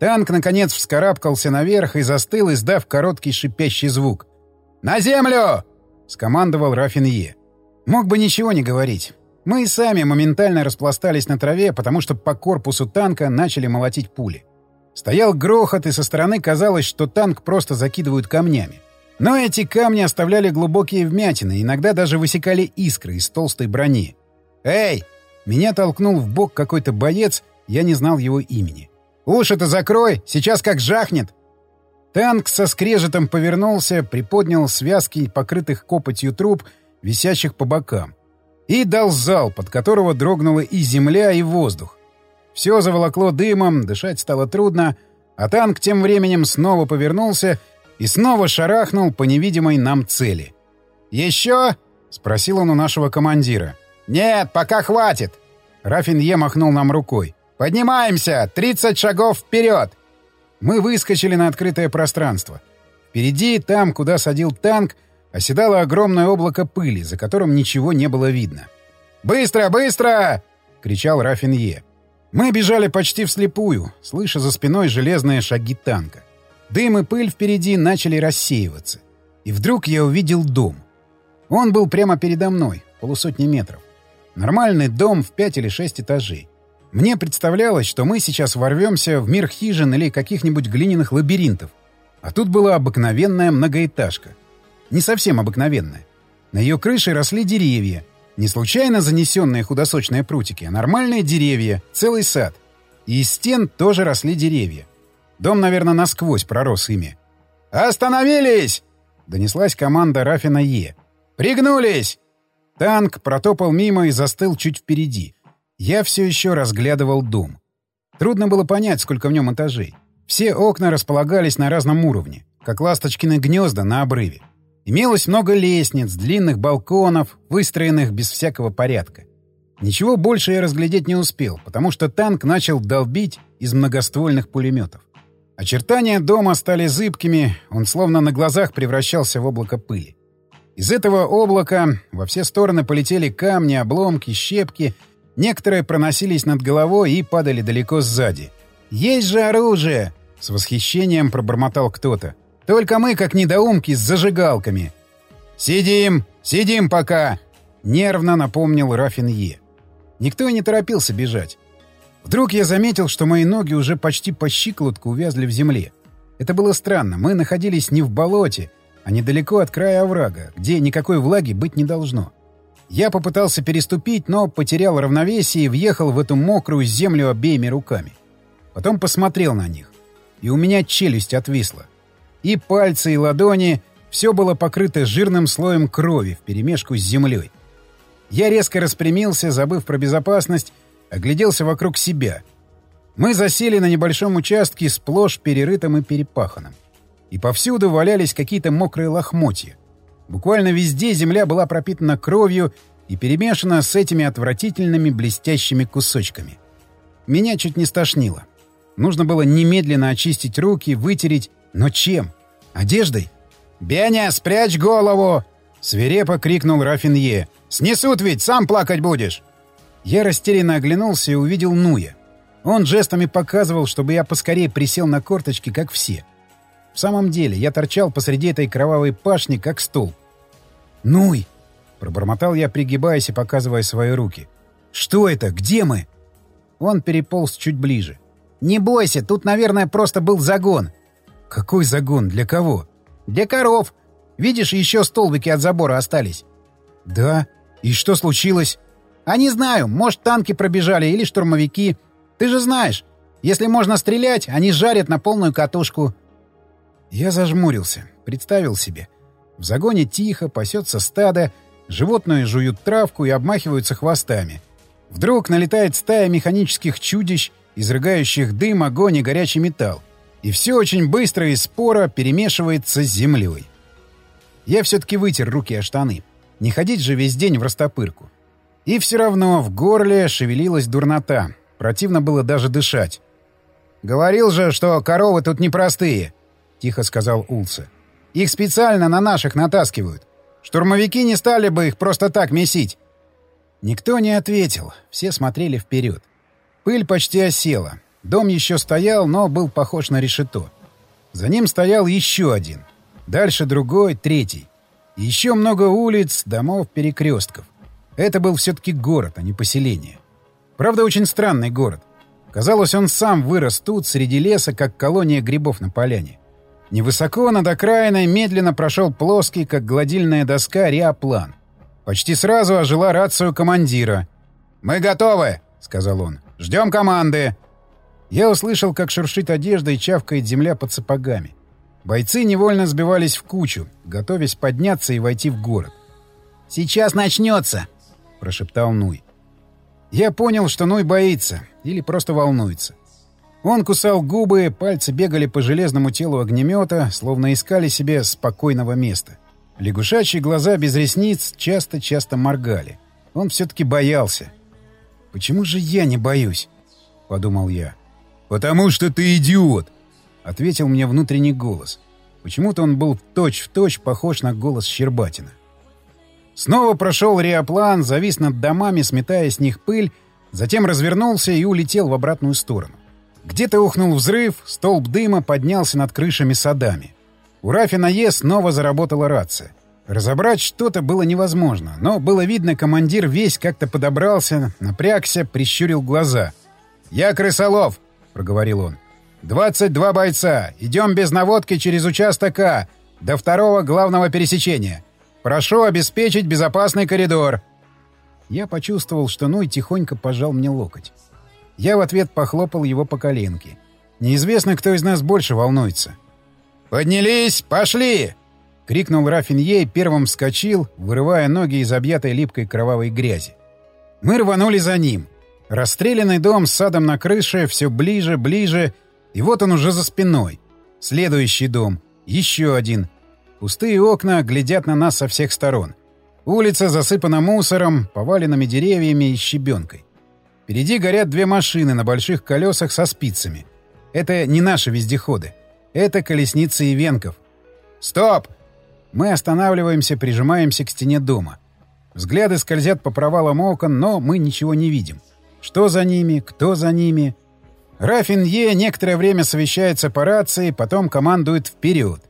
Танк, наконец, вскарабкался наверх и застыл, издав короткий шипящий звук. «На землю!» — скомандовал Рафинье. Мог бы ничего не говорить. Мы и сами моментально распластались на траве, потому что по корпусу танка начали молотить пули. Стоял грохот, и со стороны казалось, что танк просто закидывают камнями. Но эти камни оставляли глубокие вмятины, иногда даже высекали искры из толстой брони. «Эй!» Меня толкнул в бок какой-то боец, я не знал его имени. «Уши-то закрой! Сейчас как жахнет!» Танк со скрежетом повернулся, приподнял связки покрытых копотью труб, висящих по бокам, и дал зал, под которого дрогнула и земля, и воздух. Все заволокло дымом, дышать стало трудно, а танк тем временем снова повернулся и снова шарахнул по невидимой нам цели. «Еще?» — спросил он у нашего командира. «Нет, пока хватит!» Рафинье махнул нам рукой. «Поднимаемся! Тридцать шагов вперед!» Мы выскочили на открытое пространство. Впереди, там, куда садил танк, оседало огромное облако пыли, за которым ничего не было видно. «Быстро, быстро!» — кричал Рафинье. Мы бежали почти вслепую, слыша за спиной железные шаги танка. Дым и пыль впереди начали рассеиваться. И вдруг я увидел дом. Он был прямо передо мной, полусотни метров. Нормальный дом в пять или шесть этажей. Мне представлялось, что мы сейчас ворвемся в мир хижин или каких-нибудь глиняных лабиринтов. А тут была обыкновенная многоэтажка — не совсем обыкновенная. На ее крыше росли деревья. Не случайно занесенные худосочные прутики, а нормальные деревья, целый сад. И из стен тоже росли деревья. Дом, наверное, насквозь пророс ими. «Остановились!» — донеслась команда Рафина Е. «Пригнулись!» Танк протопал мимо и застыл чуть впереди. Я все еще разглядывал дом. Трудно было понять, сколько в нем этажей. Все окна располагались на разном уровне, как ласточкины гнезда на обрыве. Имелось много лестниц, длинных балконов, выстроенных без всякого порядка. Ничего больше я разглядеть не успел, потому что танк начал долбить из многоствольных пулеметов. Очертания дома стали зыбкими, он словно на глазах превращался в облако пыли. Из этого облака во все стороны полетели камни, обломки, щепки. Некоторые проносились над головой и падали далеко сзади. «Есть же оружие!» — с восхищением пробормотал кто-то. Только мы, как недоумки, с зажигалками. «Сидим! Сидим пока!» — нервно напомнил Рафинье. Никто и не торопился бежать. Вдруг я заметил, что мои ноги уже почти по щиколотку увязли в земле. Это было странно. Мы находились не в болоте, а недалеко от края оврага, где никакой влаги быть не должно. Я попытался переступить, но потерял равновесие и въехал в эту мокрую землю обеими руками. Потом посмотрел на них. И у меня челюсть отвисла. И пальцы, и ладони — все было покрыто жирным слоем крови вперемешку с землей. Я резко распрямился, забыв про безопасность, огляделся вокруг себя. Мы засели на небольшом участке, сплошь перерытым и перепаханным. И повсюду валялись какие-то мокрые лохмотья. Буквально везде земля была пропитана кровью и перемешана с этими отвратительными блестящими кусочками. Меня чуть не стошнило. Нужно было немедленно очистить руки, вытереть но чем? Одеждой? «Беня, спрячь голову!» — свирепо крикнул Рафинье. «Снесут ведь, сам плакать будешь!» Я растерянно оглянулся и увидел Нуя. Он жестами показывал, чтобы я поскорее присел на корточки, как все. В самом деле, я торчал посреди этой кровавой пашни, как стол. «Нуй!» — пробормотал я, пригибаясь и показывая свои руки. «Что это? Где мы?» Он переполз чуть ближе. «Не бойся, тут, наверное, просто был загон. «Какой загон? Для кого?» «Для коров. Видишь, еще столбики от забора остались». «Да? И что случилось?» «А не знаю. Может, танки пробежали или штурмовики. Ты же знаешь, если можно стрелять, они жарят на полную катушку». Я зажмурился, представил себе. В загоне тихо, пасется стадо, животные жуют травку и обмахиваются хвостами. Вдруг налетает стая механических чудищ, изрыгающих дым, огонь и горячий металл и все очень быстро и споро перемешивается с землей. Я все-таки вытер руки о штаны. Не ходить же весь день в растопырку. И все равно в горле шевелилась дурнота. Противно было даже дышать. «Говорил же, что коровы тут непростые», — тихо сказал Улса. «Их специально на наших натаскивают. Штурмовики не стали бы их просто так месить». Никто не ответил, все смотрели вперед. Пыль почти осела. Дом еще стоял, но был похож на решето. За ним стоял еще один. Дальше другой, третий. Еще много улиц, домов, перекрестков. Это был все-таки город, а не поселение. Правда, очень странный город. Казалось, он сам вырос тут, среди леса, как колония грибов на поляне. Невысоко над окраиной медленно прошел плоский, как гладильная доска, реоплан. Почти сразу ожила рацию командира. «Мы готовы!» — сказал он. «Ждем команды!» Я услышал, как шуршит одежда и чавкает земля под сапогами. Бойцы невольно сбивались в кучу, готовясь подняться и войти в город. «Сейчас начнется!» — прошептал Нуй. Я понял, что Нуй боится или просто волнуется. Он кусал губы, пальцы бегали по железному телу огнемета, словно искали себе спокойного места. Лягушачьи глаза без ресниц часто-часто моргали. Он все-таки боялся. «Почему же я не боюсь?» — подумал я. «Потому что ты идиот!» — ответил мне внутренний голос. Почему-то он был точь-в-точь точь похож на голос Щербатина. Снова прошел реоплан, завис над домами, сметая с них пыль, затем развернулся и улетел в обратную сторону. Где-то ухнул взрыв, столб дыма поднялся над крышами садами. У Рафина Е снова заработала рация. Разобрать что-то было невозможно, но было видно, командир весь как-то подобрался, напрягся, прищурил глаза. «Я крысолов!» — проговорил он. «Двадцать два бойца! Идем без наводки через участок А, до второго главного пересечения. Прошу обеспечить безопасный коридор!» Я почувствовал, что Ной тихонько пожал мне локоть. Я в ответ похлопал его по коленке. Неизвестно, кто из нас больше волнуется. «Поднялись! Пошли!» — крикнул Рафинье и первым вскочил, вырывая ноги из объятой липкой кровавой грязи. Мы рванули за ним. Расстрелянный дом с садом на крыше все ближе, ближе, и вот он уже за спиной. Следующий дом. Еще один. Пустые окна глядят на нас со всех сторон. Улица засыпана мусором, поваленными деревьями и щебенкой. Впереди горят две машины на больших колесах со спицами. Это не наши вездеходы. Это колесницы и венков. «Стоп!» Мы останавливаемся, прижимаемся к стене дома. Взгляды скользят по провалам окон, но мы ничего не видим. Что за ними? Кто за ними? Рафин Е некоторое время совещается по рации, потом командует «вперед»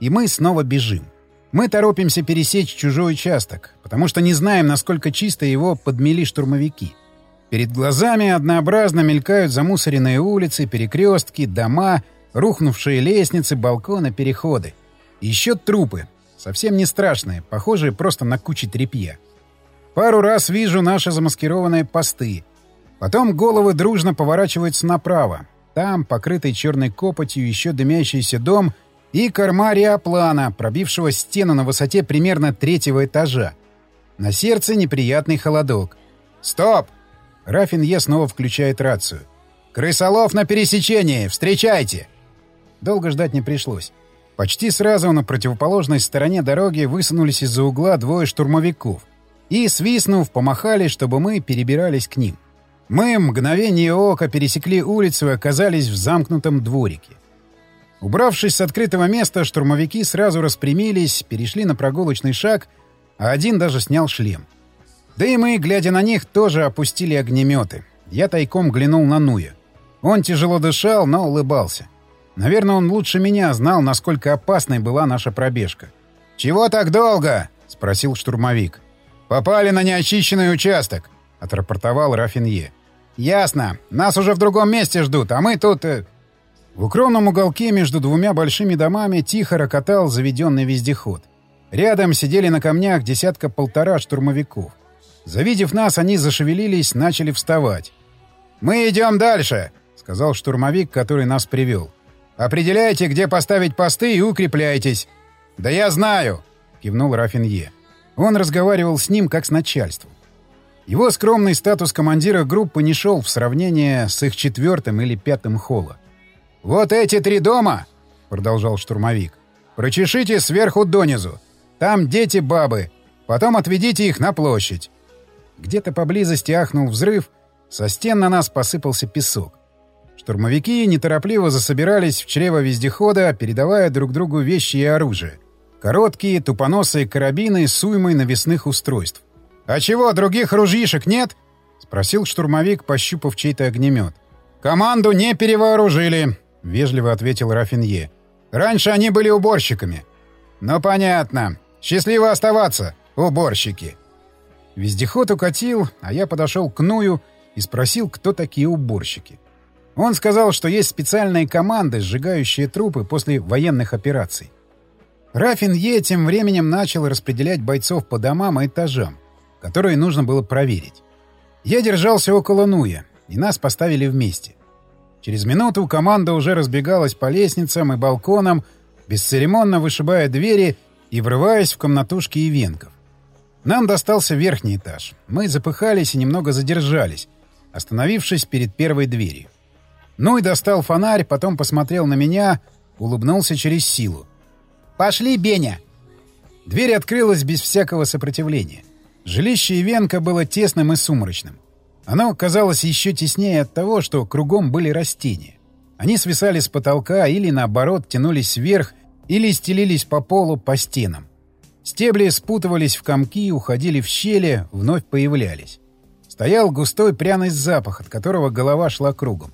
и мы снова бежим. Мы торопимся пересечь чужой участок, потому что не знаем, насколько чисто его подмели штурмовики. Перед глазами однообразно мелькают замусоренные улицы, перекрестки, дома, рухнувшие лестницы, балконы, переходы. еще трупы. Совсем не страшные, похожие просто на кучи тряпья. Пару раз вижу наши замаскированные посты. Потом головы дружно поворачиваются направо. Там, покрытый черной копотью, еще дымящийся дом — и корма реоплана, пробившего стену на высоте примерно третьего этажа. На сердце неприятный холодок. «Стоп!» Рафин Е снова включает рацию. «Крысолов на пересечении! Встречайте!» Долго ждать не пришлось. Почти сразу на противоположной стороне дороги высунулись из-за угла двое штурмовиков. И, свистнув, помахали, чтобы мы перебирались к ним. Мы мгновение ока пересекли улицу и оказались в замкнутом дворике. Убравшись с открытого места, штурмовики сразу распрямились, перешли на прогулочный шаг, а один даже снял шлем. Да и мы, глядя на них, тоже опустили огнеметы. Я тайком глянул на Нуя. Он тяжело дышал, но улыбался. Наверное, он лучше меня знал, насколько опасной была наша пробежка. «Чего так долго?» — спросил штурмовик. «Попали на неочищенный участок», — отрапортовал Рафинье. «Ясно. Нас уже в другом месте ждут, а мы тут...» э, в укромном уголке между двумя большими домами тихо рокотал заведенный вездеход. Рядом сидели на камнях десятка-полтора штурмовиков. Завидев нас, они зашевелились, начали вставать. «Мы идем дальше», — сказал штурмовик, который нас привел. «Определяйте, где поставить посты и укрепляйтесь». «Да я знаю», — кивнул Рафинье. Он разговаривал с ним как с начальством. Его скромный статус командира группы не шел в сравнение с их четвертым или пятым холла. «Вот эти три дома!» — продолжал штурмовик. «Прочешите сверху донизу. Там дети-бабы. Потом отведите их на площадь». Где-то поблизости ахнул взрыв, со стен на нас посыпался песок. Штурмовики неторопливо засобирались в чрево вездехода, передавая друг другу вещи и оружие. Короткие, тупоносые карабины с уймой навесных устройств. «А чего, других ружьишек нет?» — спросил штурмовик, пощупав чей-то огнемет. «Команду не перевооружили», — вежливо ответил Рафинье. «Раньше они были уборщиками». «Ну, понятно. Счастливо оставаться, уборщики». Вездеход укатил, а я подошел к Ную и спросил, кто такие уборщики. Он сказал, что есть специальные команды, сжигающие трупы после военных операций. Рафин Е тем временем начал распределять бойцов по домам и этажам, которые нужно было проверить. Я держался около Нуя, и нас поставили вместе. Через минуту команда уже разбегалась по лестницам и балконам, бесцеремонно вышибая двери и врываясь в комнатушки и венков. Нам достался верхний этаж. Мы запыхались и немного задержались, остановившись перед первой дверью. Ну и достал фонарь, потом посмотрел на меня, улыбнулся через силу. «Пошли, Беня!» Дверь открылась без всякого сопротивления. Жилище Ивенка было тесным и сумрачным. Оно казалось еще теснее от того, что кругом были растения. Они свисали с потолка или, наоборот, тянулись вверх или стелились по полу, по стенам. Стебли спутывались в комки, уходили в щели, вновь появлялись. Стоял густой пряный запах, от которого голова шла кругом.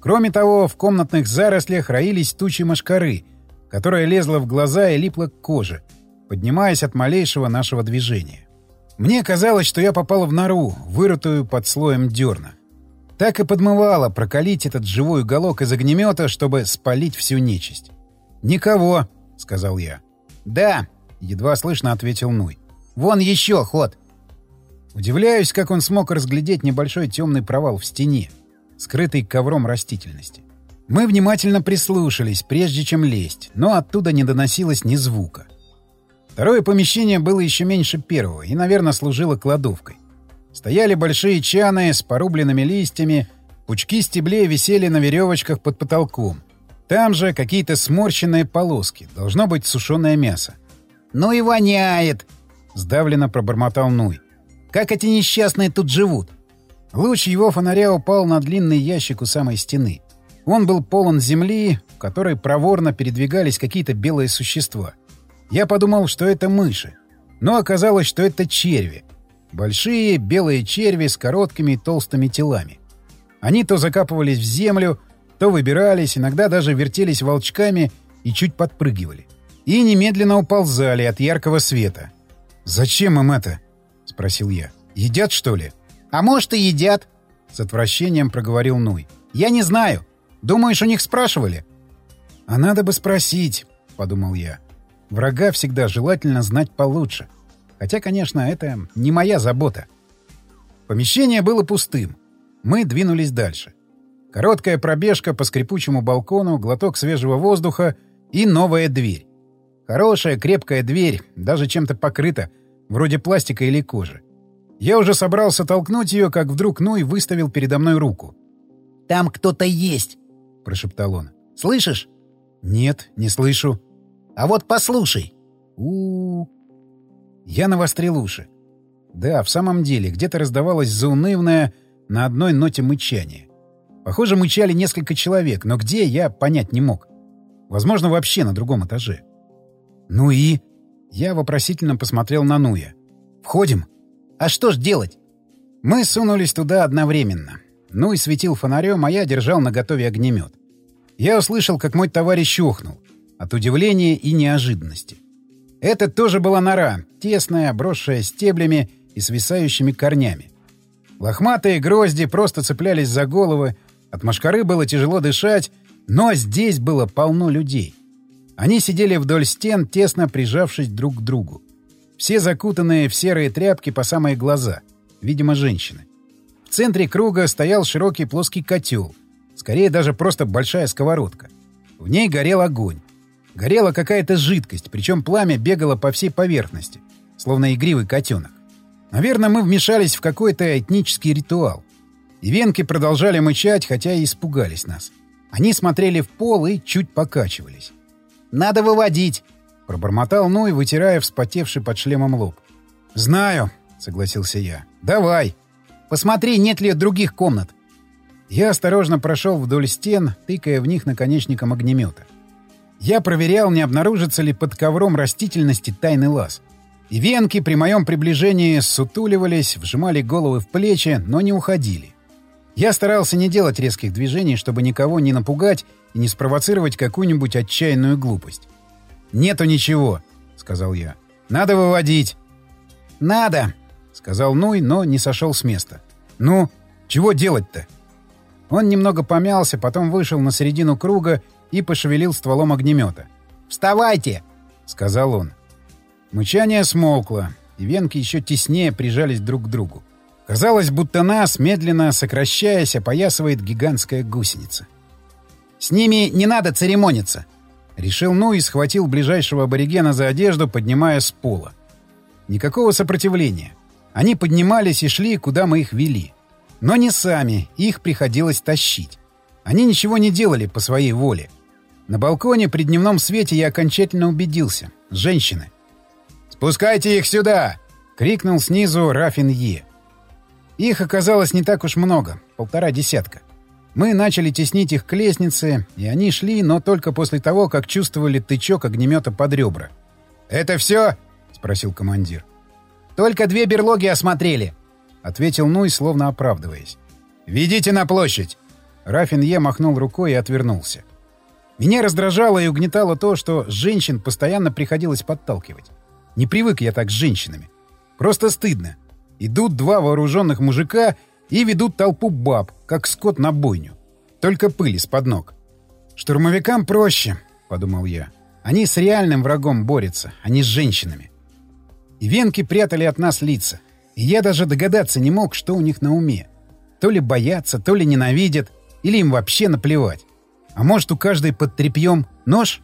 Кроме того, в комнатных зарослях роились тучи мошкары, которая лезла в глаза и липла к коже, поднимаясь от малейшего нашего движения. Мне казалось, что я попал в нору, вырытую под слоем дерна. Так и подмывало прокалить этот живой уголок из огнемета, чтобы спалить всю нечисть. «Никого», — сказал я. «Да», — едва слышно ответил Нуй. «Вон еще ход!» Удивляюсь, как он смог разглядеть небольшой темный провал в стене, скрытый ковром растительности. Мы внимательно прислушались, прежде чем лезть, но оттуда не доносилось ни звука. Второе помещение было еще меньше первого и, наверное, служило кладовкой. Стояли большие чаны с порубленными листьями, пучки стеблей висели на веревочках под потолком. Там же какие-то сморщенные полоски, должно быть сушеное мясо. «Ну и воняет!» — сдавленно пробормотал Нуй. «Как эти несчастные тут живут?» Луч его фонаря упал на длинный ящик у самой стены. Он был полон земли, в которой проворно передвигались какие-то белые существа. Я подумал, что это мыши. Но оказалось, что это черви. Большие белые черви с короткими и толстыми телами. Они то закапывались в землю, то выбирались, иногда даже вертелись волчками и чуть подпрыгивали и немедленно уползали от яркого света. «Зачем им это?» — спросил я. «Едят, что ли?» «А может, и едят», — с отвращением проговорил Нуй. «Я не знаю. Думаешь, у них спрашивали?» «А надо бы спросить», — подумал я. «Врага всегда желательно знать получше. Хотя, конечно, это не моя забота». Помещение было пустым. Мы двинулись дальше. Короткая пробежка по скрипучему балкону, глоток свежего воздуха и новая дверь. Хорошая, крепкая дверь, даже чем-то покрыта, вроде пластика или кожи. Я уже собрался толкнуть ее, как вдруг Ной выставил передо мной руку. «Там кто-то есть!» — прошептал он. «Слышишь?» «Нет, не слышу». «А вот послушай!» у, -у, -у. Я навострил уши. Да, в самом деле, где-то раздавалось заунывное на одной ноте мычание. Похоже, мычали несколько человек, но где, я понять не мог. Возможно, вообще на другом этаже. «Ну и?» Я вопросительно посмотрел на Нуя. «Входим?» «А что ж делать?» Мы сунулись туда одновременно. Нуй светил фонарем, а я держал наготове огнемет. Я услышал, как мой товарищ охнул. От удивления и неожиданности. Это тоже была нора, тесная, обросшая стеблями и свисающими корнями. Лохматые грозди просто цеплялись за головы, от мошкары было тяжело дышать, но здесь было полно людей. Они сидели вдоль стен, тесно прижавшись друг к другу. Все закутанные в серые тряпки по самые глаза. Видимо, женщины. В центре круга стоял широкий плоский котел. Скорее, даже просто большая сковородка. В ней горел огонь. Горела какая-то жидкость, причем пламя бегало по всей поверхности, словно игривый котенок. Наверное, мы вмешались в какой-то этнический ритуал. И венки продолжали мычать, хотя и испугались нас. Они смотрели в пол и чуть покачивались. Надо выводить!» — пробормотал Ной, вытирая вспотевший под шлемом лоб. «Знаю», — согласился я. «Давай. Посмотри, нет ли других комнат». Я осторожно прошел вдоль стен, тыкая в них наконечником огнемета. Я проверял, не обнаружится ли под ковром растительности тайный лаз. И венки при моем приближении сутуливались, вжимали головы в плечи, но не уходили. Я старался не делать резких движений, чтобы никого не напугать и не спровоцировать какую-нибудь отчаянную глупость. «Нету ничего», — сказал я. «Надо выводить». «Надо», — сказал Нуй, но не сошел с места. «Ну, чего делать-то?» Он немного помялся, потом вышел на середину круга и пошевелил стволом огнемета. «Вставайте!» — сказал он. Мычание смолкло, и венки еще теснее прижались друг к другу. Казалось, будто нас, медленно сокращаясь, опоясывает гигантская гусеница. «С ними не надо церемониться!» Решил Ну и схватил ближайшего аборигена за одежду, поднимая с пола. Никакого сопротивления. Они поднимались и шли, куда мы их вели. Но не сами, их приходилось тащить. Они ничего не делали по своей воле. На балконе при дневном свете я окончательно убедился. Женщины. «Спускайте их сюда!» — крикнул снизу Рафин Е. Их оказалось не так уж много, полтора десятка. Мы начали теснить их к лестнице, и они шли, но только после того, как чувствовали тычок огнемета под ребра. «Это все?» — спросил командир. «Только две берлоги осмотрели», — ответил Нуй, словно оправдываясь. «Ведите на площадь!» Рафин Е махнул рукой и отвернулся. Меня раздражало и угнетало то, что женщин постоянно приходилось подталкивать. Не привык я так с женщинами. Просто стыдно. Идут два вооруженных мужика и ведут толпу баб, как скот на бойню. Только пыль из-под ног. «Штурмовикам проще», — подумал я. «Они с реальным врагом борются, а не с женщинами». И венки прятали от нас лица. И я даже догадаться не мог, что у них на уме. То ли боятся, то ли ненавидят, или им вообще наплевать. А может, у каждой под тряпьем нож?